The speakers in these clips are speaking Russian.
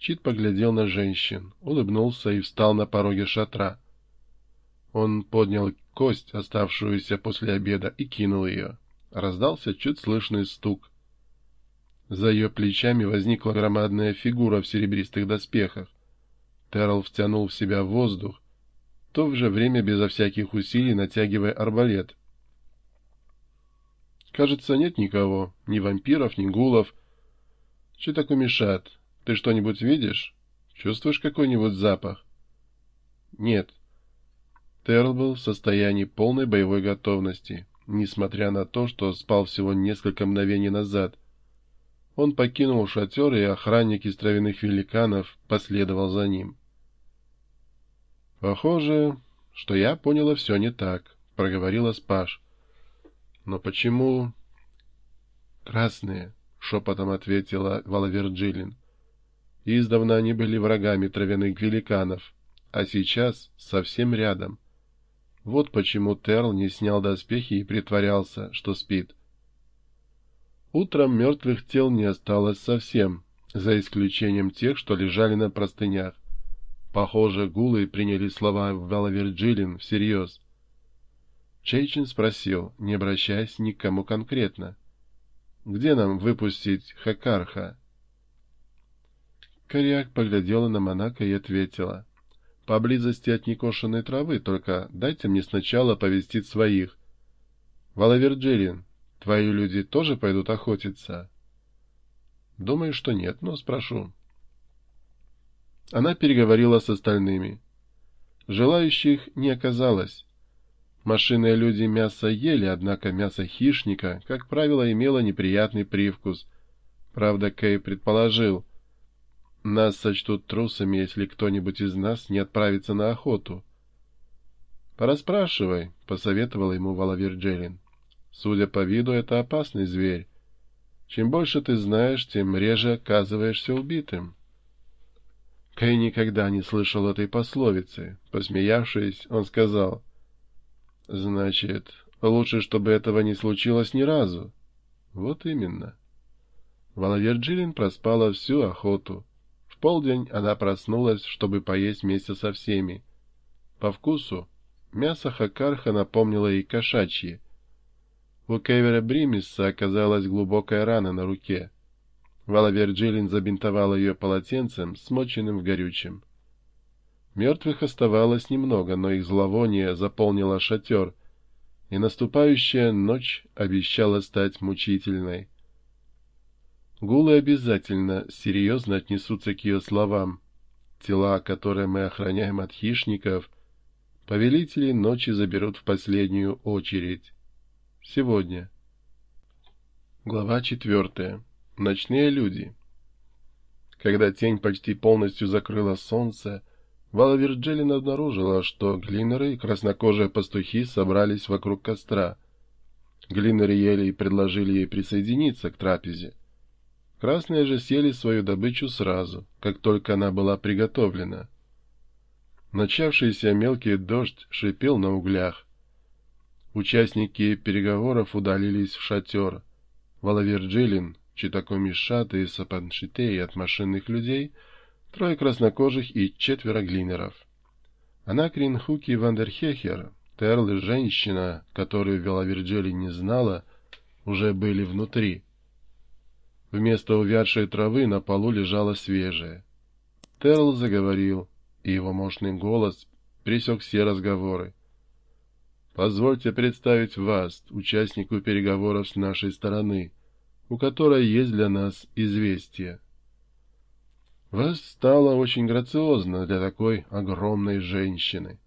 Чит поглядел на женщин, улыбнулся и встал на пороге шатра. Он поднял кость, оставшуюся после обеда, и кинул ее. Раздался чуть слышный стук. За ее плечами возникла громадная фигура в серебристых доспехах. Террell втянул в себя воздух, в то же время безо всяких усилий натягивая арбалет. Кажется, нет никого, ни вампиров, ни гулов. Че так умешат? Ты что-нибудь видишь? Чувствуешь какой-нибудь запах? Нет. Терл был в состоянии полной боевой готовности, несмотря на то, что спал всего несколько мгновений назад. Он покинул шатер, и охранник из травяных великанов последовал за ним. «Похоже, что я поняла все не так», — проговорила Спаш. «Но почему...» «Красные», — шепотом ответила Валаверджилин. Издавна они были врагами травяных великанов, а сейчас совсем рядом. Вот почему Терл не снял доспехи и притворялся, что спит. Утром мертвых тел не осталось совсем, за исключением тех, что лежали на простынях. Похоже, гулы приняли слова Валаверджилин всерьез. Чейчин спросил, не обращаясь ни к кому конкретно. «Где нам выпустить Хакарха?» Коряк поглядела на Монако и ответила. «Поблизости от некошенной травы, только дайте мне сначала повестить своих. Валаверджилин, твои люди тоже пойдут охотиться?» «Думаю, что нет, но спрошу». Она переговорила с остальными. Желающих не оказалось. Машинные люди мясо ели, однако мясо хищника, как правило, имело неприятный привкус. Правда, Кей предположил — нас сочтут трусами, если кто-нибудь из нас не отправится на охоту. «Пораспрашивай», — посоветовал ему Валавир Джелин. «Судя по виду, это опасный зверь. Чем больше ты знаешь, тем реже оказываешься убитым». Кэй никогда не слышал этой пословицы. Посмеявшись, он сказал, «Значит, лучше, чтобы этого не случилось ни разу». «Вот именно». Валавир Джилин проспала всю охоту полдень она проснулась, чтобы поесть вместе со всеми. По вкусу мясо хакарха напомнило ей кошачье. У Кевера Бримиса оказалась глубокая рана на руке. Вала Верджилин забинтовала ее полотенцем, смоченным в горючем. Мертвых оставалось немного, но их зловоние заполнило шатер, и наступающая ночь обещала стать мучительной. Гулы обязательно серьезно отнесутся к ее словам. Тела, которые мы охраняем от хищников, повелители ночи заберут в последнюю очередь. Сегодня. Глава четвертая. Ночные люди. Когда тень почти полностью закрыла солнце, Вала Вирджелин обнаружила, что глинеры и краснокожие пастухи собрались вокруг костра. Глинеры ели и предложили ей присоединиться к трапезе. Красные же съели свою добычу сразу, как только она была приготовлена. Начавшийся мелкий дождь шипел на углях. Участники переговоров удалились в шатер. Валаверджилин, Читакоми Шата и Сапаншитей от машинных людей, трое краснокожих и четверо глинеров. Анакрин Хуки Вандерхехер, Терл и женщина, которую Валаверджилин не знала, уже были внутри. Вместо увядшей травы на полу лежала свежая. Терл заговорил, и его мощный голос пресек все разговоры. «Позвольте представить вас, участнику переговоров с нашей стороны, у которой есть для нас известие. Вас стало очень грациозно для такой огромной женщины».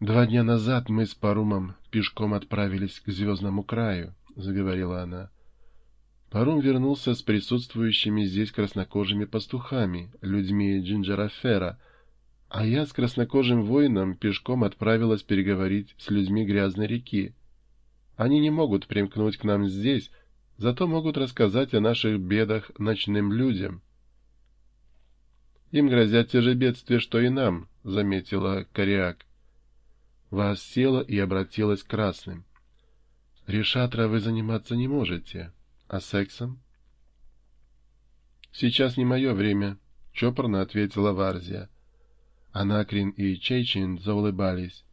«Два дня назад мы с Парумом пешком отправились к Звездному краю», — заговорила она. Паром вернулся с присутствующими здесь краснокожими пастухами, людьми Джинджерафера, а я с краснокожим воином пешком отправилась переговорить с людьми Грязной реки. Они не могут примкнуть к нам здесь, зато могут рассказать о наших бедах ночным людям. «Им грозят те же бедствия, что и нам», — заметила Кориак. Вас села и обратилась к красным. «Решатра вы заниматься не можете» а сексом? Сейчас не мое время, — чопорно ответила Варзия. Анакрин и Чейчин заулыбались.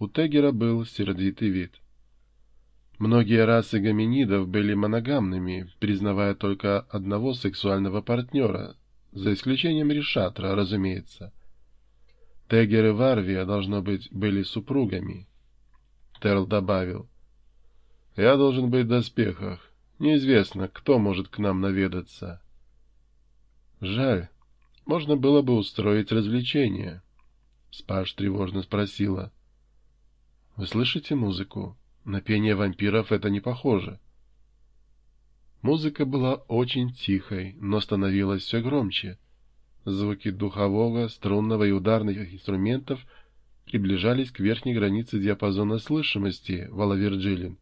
У Тегера был сердитый вид. Многие расы гоминидов были моногамными, признавая только одного сексуального партнера, за исключением Решатра, разумеется. Тегер и Варвия, должно быть, были супругами. Терл добавил. «Я должен быть в доспехах. Неизвестно, кто может к нам наведаться». «Жаль. Можно было бы устроить развлечение». Спаш тревожно спросила. «Вы слышите музыку? На пение вампиров это не похоже». Музыка была очень тихой, но становилась все громче. Звуки духового, струнного и ударных инструментов приближались к верхней границе диапазона слышимости Вала Вирджилин.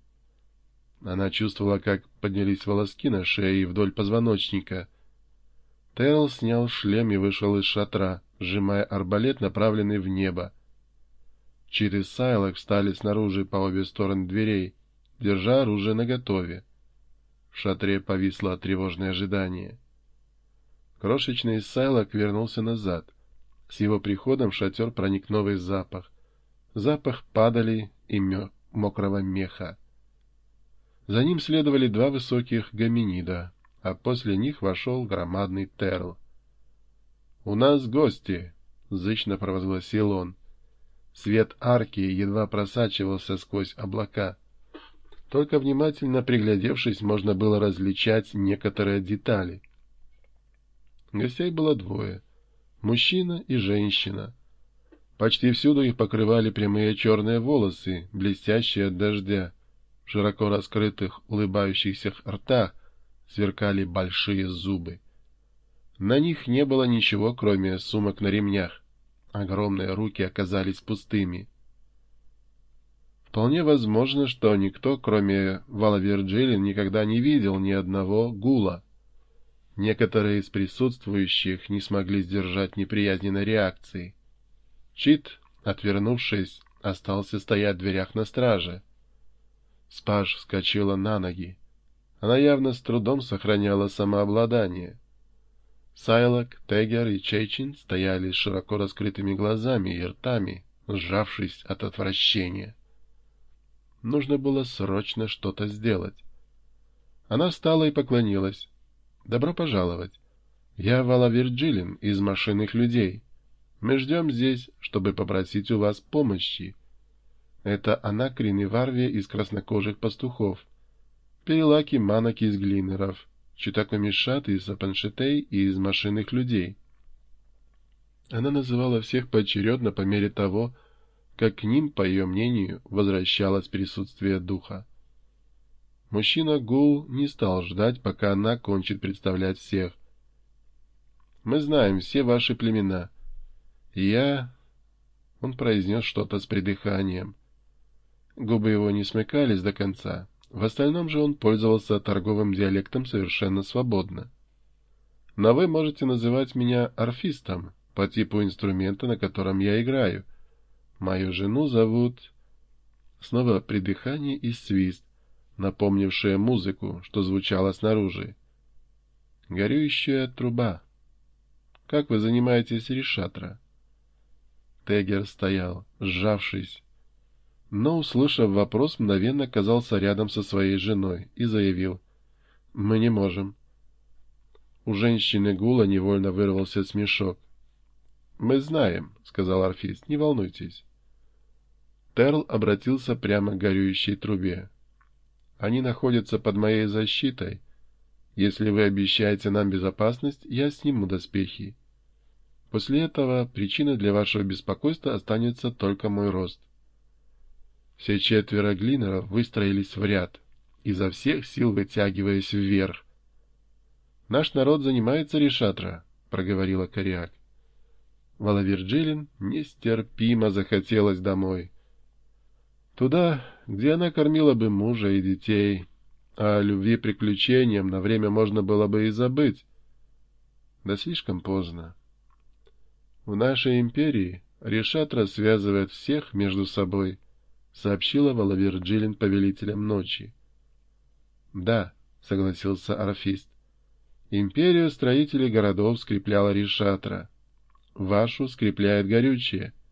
Она чувствовала, как поднялись волоски на шее и вдоль позвоночника. Терл снял шлем и вышел из шатра, сжимая арбалет, направленный в небо. Читы Сайлок встали снаружи по обе стороны дверей, держа оружие наготове. В шатре повисло тревожное ожидание. Крошечный Сайлок вернулся назад. С его приходом в шатер проник новый запах. Запах падали и мё мокрого меха. За ним следовали два высоких гоминида, а после них вошел громадный Терл. «У нас гости!» — зычно провозгласил он. Свет арки едва просачивался сквозь облака. Только внимательно приглядевшись, можно было различать некоторые детали. Гостей было двое — мужчина и женщина. Почти всюду их покрывали прямые черные волосы, блестящие от дождя. В широко раскрытых, улыбающихся ртах сверкали большие зубы. На них не было ничего, кроме сумок на ремнях. Огромные руки оказались пустыми. Вполне возможно, что никто, кроме Вала Вирджилин, никогда не видел ни одного гула. Некоторые из присутствующих не смогли сдержать неприязненной реакции. Чит, отвернувшись, остался стоять в дверях на страже. Спаш вскочила на ноги. Она явно с трудом сохраняла самообладание. Сайлок, Тегер и Чейчин стояли с широко раскрытыми глазами и ртами, сжавшись от отвращения. Нужно было срочно что-то сделать. Она встала и поклонилась. «Добро пожаловать. Я Вала Вирджилин из машинных людей. Мы ждем здесь, чтобы попросить у вас помощи. Это Анакрин и Варвия из краснокожих пастухов, Перелаки Манаки из глинеров, Читакомишат из Апаншетей и из машинных людей». Она называла всех поочередно по мере того, как к ним, по ее мнению, возвращалось присутствие духа. Мужчина Гул не стал ждать, пока она кончит представлять всех. «Мы знаем все ваши племена. Я...» Он произнес что-то с придыханием. Губы его не смыкались до конца. В остальном же он пользовался торговым диалектом совершенно свободно. «Но вы можете называть меня орфистом, по типу инструмента, на котором я играю», Мою жену зовут...» Снова придыхание и свист, напомнившее музыку, что звучало снаружи. «Горюющая труба. Как вы занимаетесь решатра?» Тегер стоял, сжавшись, но, услышав вопрос, мгновенно оказался рядом со своей женой и заявил «Мы не можем». У женщины Гула невольно вырвался смешок. «Мы знаем», — сказал орфист, — «не волнуйтесь». Терл обратился прямо к горюющей трубе. «Они находятся под моей защитой. Если вы обещаете нам безопасность, я сниму доспехи. После этого причиной для вашего беспокойства останется только мой рост». Все четверо глинеров выстроились в ряд, изо всех сил вытягиваясь вверх. «Наш народ занимается решатра», — проговорила Кориак. Валаверджилин нестерпимо захотелось домой. Туда, где она кормила бы мужа и детей, а о любви приключениям на время можно было бы и забыть. Да слишком поздно. В нашей империи Решатра связывает всех между собой, сообщила Валаверджилин повелителям ночи. Да, согласился Арфист. Империю строителей городов скрепляла решатра. Вашу скрепляет горючее —